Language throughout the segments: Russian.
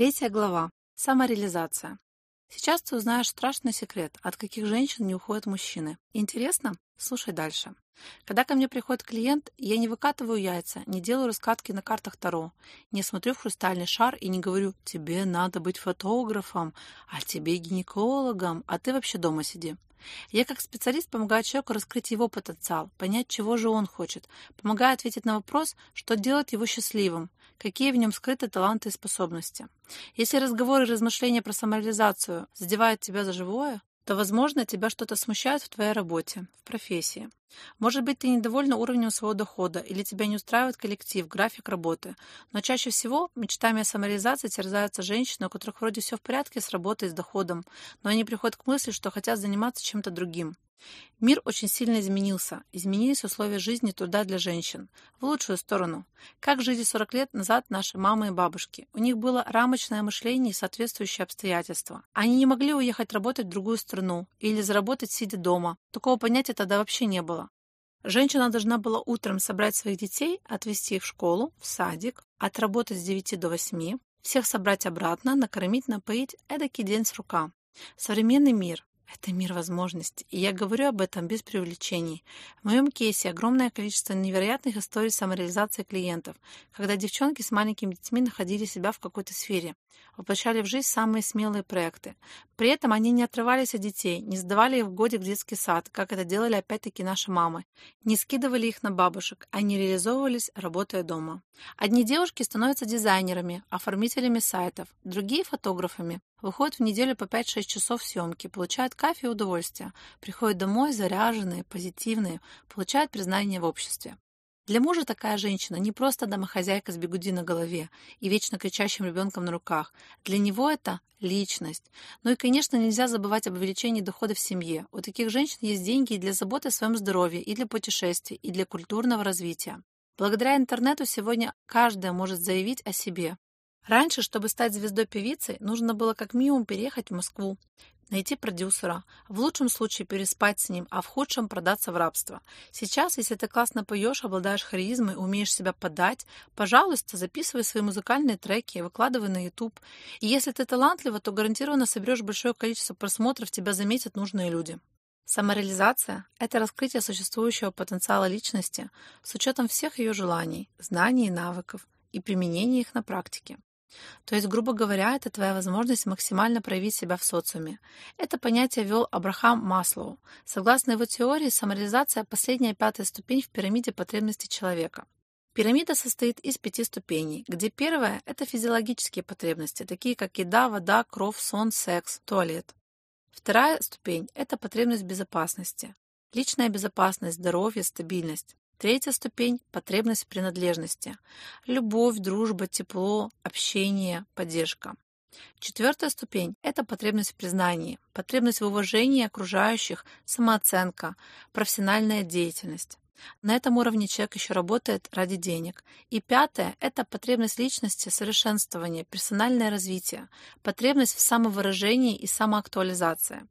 Третья глава. Самореализация. Сейчас ты узнаешь страшный секрет, от каких женщин не уходят мужчины. Интересно? Слушай дальше. Когда ко мне приходит клиент, я не выкатываю яйца, не делаю раскатки на картах Таро, не смотрю в хрустальный шар и не говорю «тебе надо быть фотографом», а тебе гинекологом, а ты вообще дома сиди. Я как специалист помогаю человеку раскрыть его потенциал, понять, чего же он хочет, помогаю ответить на вопрос, что делает его счастливым, какие в нем скрыты таланты и способности. Если разговоры и размышления про самореализацию задевают тебя за живое, то, возможно, тебя что-то смущает в твоей работе, в профессии. Может быть, ты недовольна уровнем своего дохода или тебя не устраивает коллектив, график работы. Но чаще всего мечтами о самореализации терзаются женщины, у которых вроде все в порядке с работой с доходом, но они приходят к мысли, что хотят заниматься чем-то другим. Мир очень сильно изменился. Изменились условия жизни труда для женщин. В лучшую сторону. Как жили 40 лет назад наши мамы и бабушки. У них было рамочное мышление и соответствующие обстоятельства. Они не могли уехать работать в другую страну или заработать сидя дома. Такого понятия тогда вообще не было. Женщина должна была утром собрать своих детей, отвезти их в школу, в садик, отработать с 9 до 8, всех собрать обратно, накормить, напоить, эдакий день с рука. Современный мир, это мир возможностей, и я говорю об этом без привлечений. В моем кейсе огромное количество невероятных историй самореализации клиентов, когда девчонки с маленькими детьми находили себя в какой-то сфере, воплощали в жизнь самые смелые проекты. При этом они не отрывались от детей, не сдавали их в годик в детский сад, как это делали опять-таки наши мамы, не скидывали их на бабушек, они реализовывались, работая дома. Одни девушки становятся дизайнерами, оформителями сайтов, другие – фотографами, Выходят в неделю по 5-6 часов съемки, получают кайф и удовольствие, приходят домой заряженные, позитивные, получают признание в обществе. Для мужа такая женщина не просто домохозяйка с бегуди на голове и вечно кричащим ребенком на руках. Для него это личность. Ну и, конечно, нельзя забывать об увеличении дохода в семье. У таких женщин есть деньги и для заботы о своем здоровье, и для путешествий, и для культурного развития. Благодаря интернету сегодня каждая может заявить о себе. Раньше, чтобы стать звездой-певицей, нужно было как минимум переехать в Москву, найти продюсера, в лучшем случае переспать с ним, а в худшем продаться в рабство. Сейчас, если ты классно поешь, обладаешь харизмой, умеешь себя подать, пожалуйста, записывай свои музыкальные треки, выкладывай на YouTube. И если ты талантлива, то гарантированно соберешь большое количество просмотров, тебя заметят нужные люди. Самореализация – это раскрытие существующего потенциала личности с учетом всех ее желаний, знаний и навыков и применение их на практике. То есть, грубо говоря, это твоя возможность максимально проявить себя в социуме. Это понятие ввел Абрахам Маслоу. Согласно его теории, самореализация – последняя пятая ступень в пирамиде потребностей человека. Пирамида состоит из пяти ступеней, где первая – это физиологические потребности, такие как еда, вода, кровь, сон, секс, туалет. Вторая ступень – это потребность безопасности. Личная безопасность, здоровье, стабильность. Третья ступень – потребность принадлежности. Любовь, дружба, тепло, общение, поддержка. Четвертая ступень – это потребность в признании, потребность в уважении окружающих, самооценка, профессиональная деятельность. На этом уровне человек еще работает ради денег. И пятое – это потребность личности, совершенствования, персональное развитие, потребность в самовыражении и самоактуализации.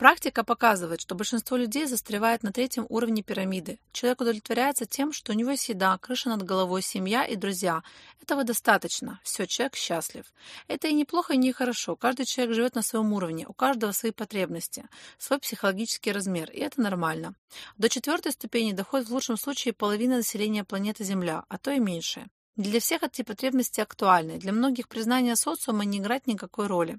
Практика показывает, что большинство людей застревает на третьем уровне пирамиды. Человек удовлетворяется тем, что у него есть еда, крыша над головой, семья и друзья. Этого достаточно. Все, человек счастлив. Это и неплохо, и не хорошо. Каждый человек живет на своем уровне, у каждого свои потребности, свой психологический размер, и это нормально. До четвертой ступени доходит в лучшем случае половина населения планеты Земля, а то и меньше. Для всех эти потребности актуальны, для многих признание социума не играет никакой роли.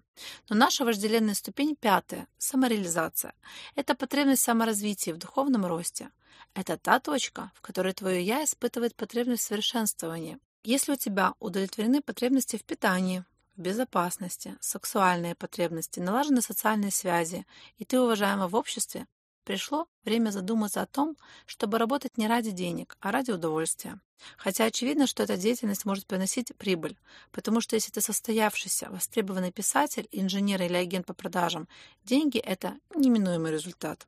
Но наша вожделенная ступень пятая – самореализация. Это потребность саморазвития в духовном росте. Это та точка, в которой твое «я» испытывает потребность в совершенствовании. Если у тебя удовлетворены потребности в питании, в безопасности, сексуальные потребности, налажены социальные связи, и ты уважаема в обществе, Пришло время задуматься о том, чтобы работать не ради денег, а ради удовольствия. Хотя очевидно, что эта деятельность может приносить прибыль, потому что если ты состоявшийся, востребованный писатель, инженер или агент по продажам, деньги – это неминуемый результат.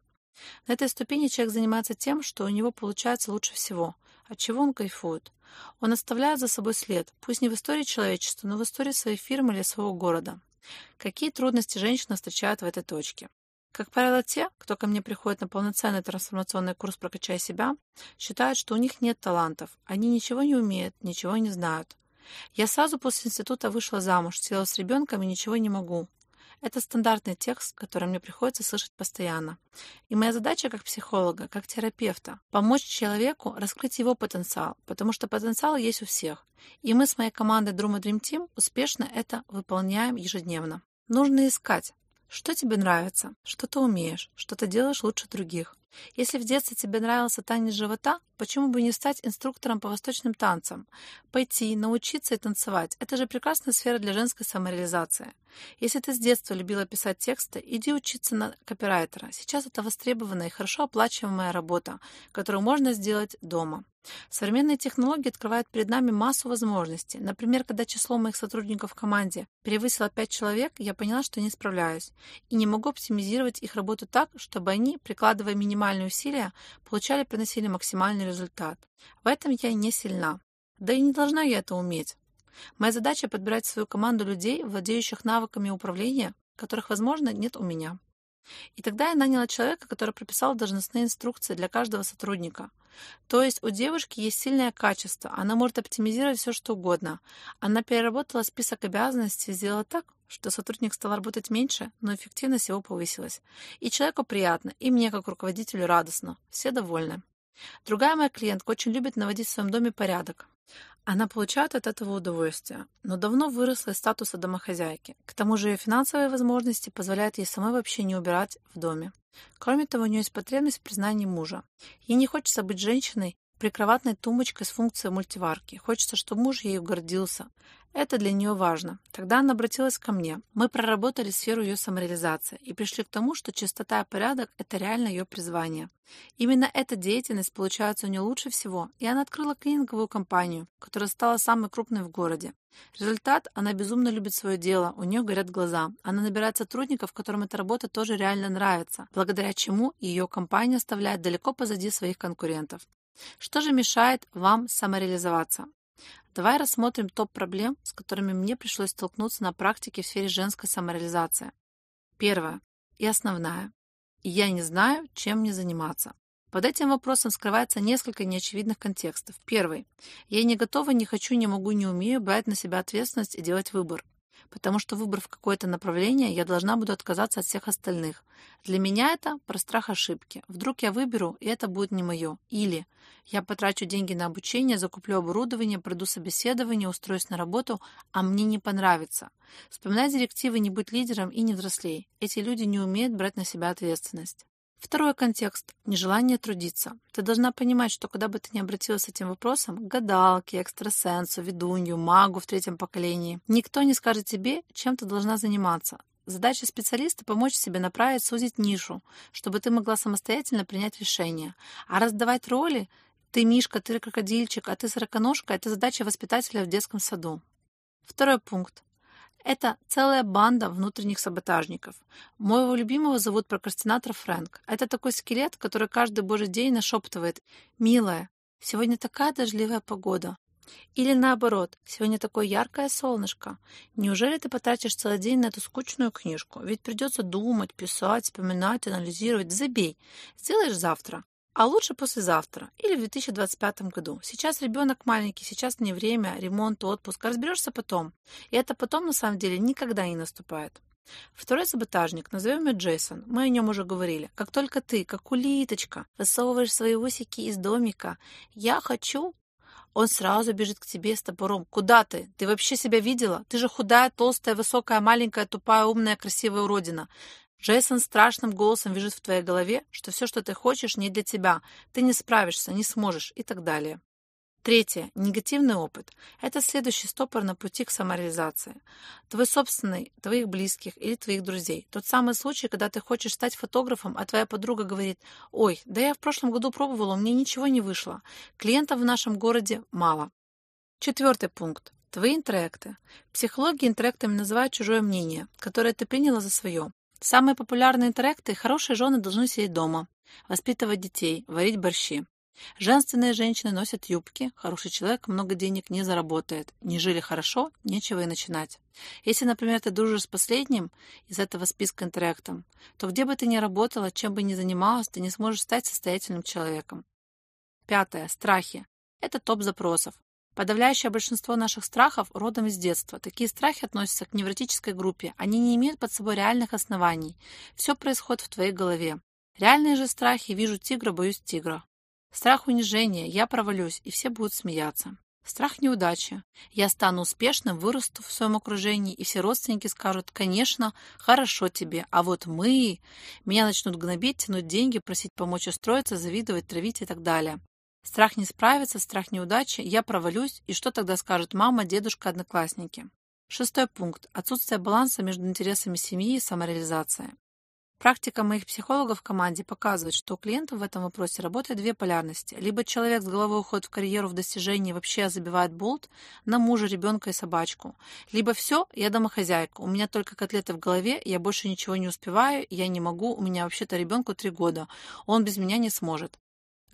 На этой ступени человек занимается тем, что у него получается лучше всего, от чего он кайфует. Он оставляет за собой след, пусть не в истории человечества, но в истории своей фирмы или своего города. Какие трудности женщина встречает в этой точке? Как правило, те, кто ко мне приходит на полноценный трансформационный курс «Прокачай себя», считают, что у них нет талантов, они ничего не умеют, ничего не знают. Я сразу после института вышла замуж, села с ребенком и ничего не могу. Это стандартный текст, который мне приходится слышать постоянно. И моя задача как психолога, как терапевта, помочь человеку раскрыть его потенциал, потому что потенциал есть у всех. И мы с моей командой Druma Dream Team успешно это выполняем ежедневно. Нужно искать, что тебе нравится, что ты умеешь, что ты делаешь лучше других. Если в детстве тебе нравился танец живота, почему бы не стать инструктором по восточным танцам? Пойти, научиться и танцевать – это же прекрасная сфера для женской самореализации. Если ты с детства любила писать тексты, иди учиться на копирайтера. Сейчас это востребованная и хорошо оплачиваемая работа, которую можно сделать дома. Современные технологии открывают перед нами массу возможностей. Например, когда число моих сотрудников в команде превысило 5 человек, я поняла, что не справляюсь и не могу оптимизировать их работу так, чтобы они, прикладывая минимальные усилия, получали приносили максимальный результат. В этом я не сильна. Да и не должна я это уметь. Моя задача подбирать свою команду людей, владеющих навыками управления, которых, возможно, нет у меня. И тогда я наняла человека, который прописал должностные инструкции для каждого сотрудника. То есть у девушки есть сильное качество, она может оптимизировать все, что угодно. Она переработала список обязанностей сделала так, что сотрудник стал работать меньше, но эффективность его повысилась. И человеку приятно, и мне, как руководителю, радостно. Все довольны. Другая моя клиентка очень любит наводить в своем доме порядок. Она получает от этого удовольствие, но давно выросла из статуса домохозяйки. К тому же ее финансовые возможности позволяют ей самой вообще не убирать в доме. Кроме того, у нее есть потребность в признании мужа. Ей не хочется быть женщиной, прикроватной тумбочкой с функцией мультиварки. Хочется, чтобы муж ею гордился. Это для нее важно. Тогда она обратилась ко мне. Мы проработали сферу ее самореализации и пришли к тому, что чистота и порядок – это реально ее призвание. Именно эта деятельность получается у нее лучше всего, и она открыла клининговую компанию, которая стала самой крупной в городе. Результат – она безумно любит свое дело, у нее горят глаза. Она набирает сотрудников, которым эта работа тоже реально нравится, благодаря чему ее компания оставляет далеко позади своих конкурентов. Что же мешает вам самореализоваться? Давай рассмотрим топ проблем, с которыми мне пришлось столкнуться на практике в сфере женской самореализации. Первое и основная. Я не знаю, чем мне заниматься. Под этим вопросом скрывается несколько неочевидных контекстов. Первый. Я не готова, не хочу, не могу, не умею брать на себя ответственность и делать выбор потому что выбрав какое-то направление, я должна буду отказаться от всех остальных. Для меня это про страх ошибки. Вдруг я выберу, и это будет не мое. Или я потрачу деньги на обучение, закуплю оборудование, пройду собеседование, устроюсь на работу, а мне не понравится. Вспоминай директивы «не быть лидером» и «не взрослей». Эти люди не умеют брать на себя ответственность. Второй контекст – нежелание трудиться. Ты должна понимать, что куда бы ты ни обратилась с этим вопросом, к гадалке, экстрасенсу, ведунью, магу в третьем поколении, никто не скажет тебе, чем ты должна заниматься. Задача специалиста – помочь себе направить, сузить нишу, чтобы ты могла самостоятельно принять решение. А раздавать роли – ты мишка, ты крокодильчик, а ты сороконожка – это задача воспитателя в детском саду. Второй пункт это целая банда внутренних саботажников. Моего любимого зовут прокрастинатор Фрэнк. Это такой скелет, который каждый божий день нашептывает «Милая, сегодня такая дождливая погода». Или наоборот, сегодня такое яркое солнышко. Неужели ты потратишь целый день на эту скучную книжку? Ведь придется думать, писать, вспоминать, анализировать. Забей. Сделаешь завтра. А лучше послезавтра или в 2025 году. Сейчас ребенок маленький, сейчас не время, ремонт, отпуск. Разберешься потом. И это потом на самом деле никогда не наступает. Второй саботажник, назовем его Джейсон, мы о нем уже говорили. Как только ты, как улиточка, высовываешь свои усики из домика, я хочу, он сразу бежит к тебе с топором. Куда ты? Ты вообще себя видела? Ты же худая, толстая, высокая, маленькая, тупая, умная, красивая уродина. Джейсон страшным голосом вяжет в твоей голове, что все, что ты хочешь, не для тебя, ты не справишься, не сможешь и так далее. Третье. Негативный опыт. Это следующий стопор на пути к самореализации. Твой собственный, твоих близких или твоих друзей. Тот самый случай, когда ты хочешь стать фотографом, а твоя подруга говорит, ой, да я в прошлом году пробовала, у меня ничего не вышло. Клиентов в нашем городе мало. Четвертый пункт. Твои интроекты. Психологи интроектами называют чужое мнение, которое ты приняла за свое. Самые популярные интеракты – хорошие жены должны сидеть дома, воспитывать детей, варить борщи. Женственные женщины носят юбки, хороший человек много денег не заработает. Не жили хорошо, нечего и начинать. Если, например, ты дружишь с последним из этого списка интерактом, то где бы ты ни работала, чем бы ни занималась, ты не сможешь стать состоятельным человеком. Пятое. Страхи. Это топ запросов. Подавляющее большинство наших страхов родом из детства. Такие страхи относятся к невротической группе. Они не имеют под собой реальных оснований. Все происходит в твоей голове. Реальные же страхи «вижу тигра, боюсь тигра». Страх унижения «я провалюсь, и все будут смеяться». Страх неудачи. Я стану успешным, вырасту в своем окружении, и все родственники скажут, конечно, хорошо тебе, а вот мы... Меня начнут гнобить, тянуть деньги, просить помочь устроиться, завидовать, травить и так далее. Страх не справиться, страх неудачи, я провалюсь, и что тогда скажут мама, дедушка, одноклассники? Шестой пункт. Отсутствие баланса между интересами семьи и самореализацией. Практика моих психологов в команде показывает, что у клиентов в этом вопросе работают две полярности. Либо человек с головой уходит в карьеру, в достижении вообще забивает болт на мужа, ребенка и собачку. Либо все, я домохозяйка, у меня только котлеты в голове, я больше ничего не успеваю, я не могу, у меня вообще-то ребенку три года, он без меня не сможет.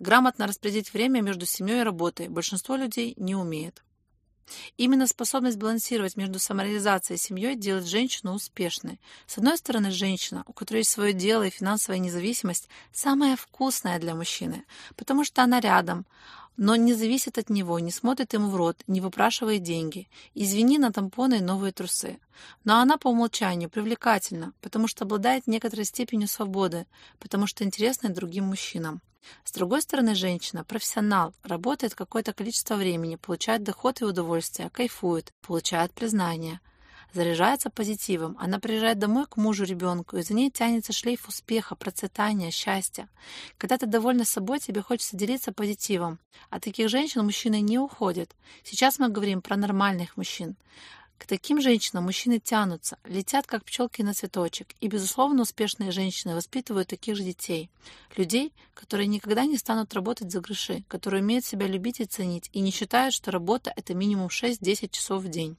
Грамотно распределить время между семьей и работой большинство людей не умеет. Именно способность балансировать между самореализацией и семьей делает женщину успешной. С одной стороны, женщина, у которой есть свое дело и финансовая независимость, самая вкусная для мужчины, потому что она рядом, но не зависит от него, не смотрит ему в рот, не выпрашивает деньги. Извини на тампоны и новые трусы. Но она по умолчанию привлекательна, потому что обладает некоторой степенью свободы, потому что интересна другим мужчинам. С другой стороны, женщина – профессионал, работает какое-то количество времени, получает доход и удовольствие, кайфует, получает признание, заряжается позитивом. Она приезжает домой к мужу, ребенку, и за ней тянется шлейф успеха, процветания, счастья. Когда ты довольна собой, тебе хочется делиться позитивом. От таких женщин мужчины не уходят. Сейчас мы говорим про нормальных мужчин. К таким женщинам мужчины тянутся, летят как пчелки на цветочек, и, безусловно, успешные женщины воспитывают таких же детей. Людей, которые никогда не станут работать за гроши, которые умеют себя любить и ценить, и не считают, что работа – это минимум 6-10 часов в день.